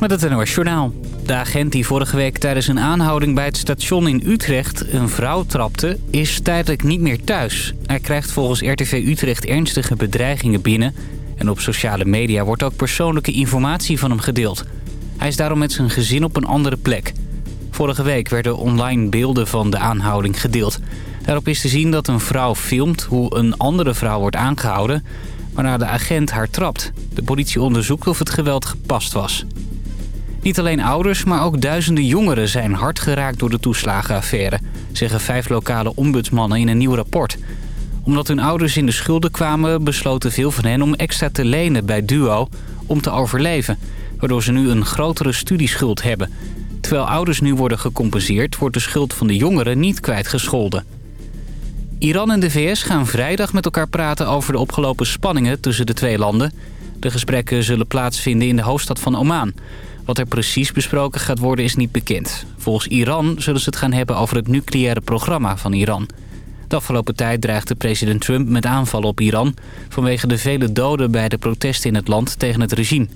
Met het NOS Journaal. De agent die vorige week tijdens een aanhouding bij het station in Utrecht een vrouw trapte... is tijdelijk niet meer thuis. Hij krijgt volgens RTV Utrecht ernstige bedreigingen binnen... en op sociale media wordt ook persoonlijke informatie van hem gedeeld. Hij is daarom met zijn gezin op een andere plek. Vorige week werden online beelden van de aanhouding gedeeld. Daarop is te zien dat een vrouw filmt hoe een andere vrouw wordt aangehouden waarna de agent haar trapt. De politie onderzoekt of het geweld gepast was. Niet alleen ouders, maar ook duizenden jongeren zijn hard geraakt door de toeslagenaffaire... zeggen vijf lokale ombudsmannen in een nieuw rapport. Omdat hun ouders in de schulden kwamen, besloten veel van hen om extra te lenen bij DUO om te overleven... waardoor ze nu een grotere studieschuld hebben. Terwijl ouders nu worden gecompenseerd, wordt de schuld van de jongeren niet kwijtgescholden. Iran en de VS gaan vrijdag met elkaar praten over de opgelopen spanningen tussen de twee landen. De gesprekken zullen plaatsvinden in de hoofdstad van Oman. Wat er precies besproken gaat worden is niet bekend. Volgens Iran zullen ze het gaan hebben over het nucleaire programma van Iran. De afgelopen tijd dreigde president Trump met aanvallen op Iran... vanwege de vele doden bij de protesten in het land tegen het regime.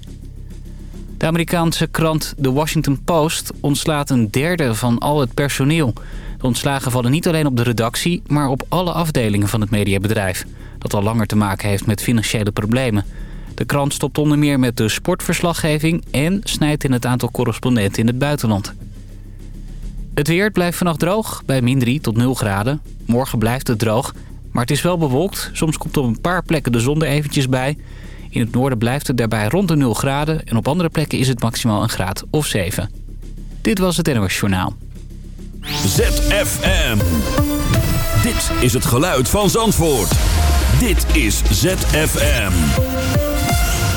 De Amerikaanse krant The Washington Post ontslaat een derde van al het personeel... De ontslagen vallen niet alleen op de redactie, maar op alle afdelingen van het mediabedrijf. Dat al langer te maken heeft met financiële problemen. De krant stopt onder meer met de sportverslaggeving en snijdt in het aantal correspondenten in het buitenland. Het weer blijft vannacht droog, bij min 3 tot 0 graden. Morgen blijft het droog, maar het is wel bewolkt. Soms komt op een paar plekken de zon er eventjes bij. In het noorden blijft het daarbij rond de 0 graden... en op andere plekken is het maximaal een graad of 7. Dit was het NOS Journaal. ZFM. Dit is het geluid van Zandvoort. Dit is ZFM.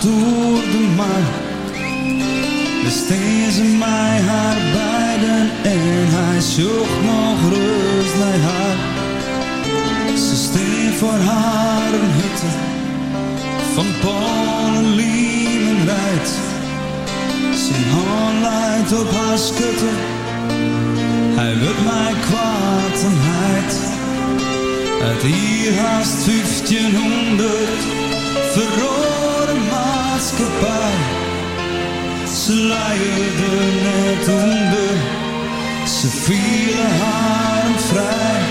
antwoordde maar. Besteed ze mij haar beiden en hij zocht nog rust haar. Ze steen voor haar een hutte van pollen, lief en rijdt. Zijn hand leidt op haar schutte, hij wil mij kwaad en heid. Uit hier haast 1500 verrooid maatschappij. Ze luierden net onder, ze vielen haar vrij.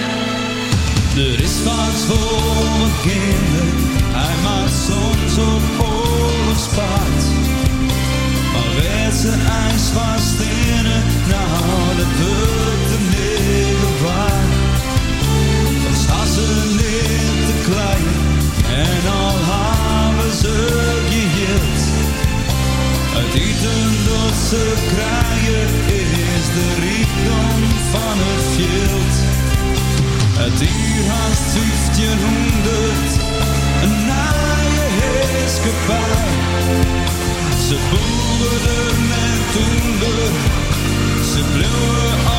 Er is wat voor mijn kinderen, hij maakt soms op oorlogspaard. Maar werd ze ijs vast in nou dat hulp de middel waard. Dan staan ze niet te klein en al hadden ze uit Iedendorse kraaien is de rijkdom van het veld. Het uur haast 1500, een naaie heerskepaar. Ze boeren met toender, ze bleven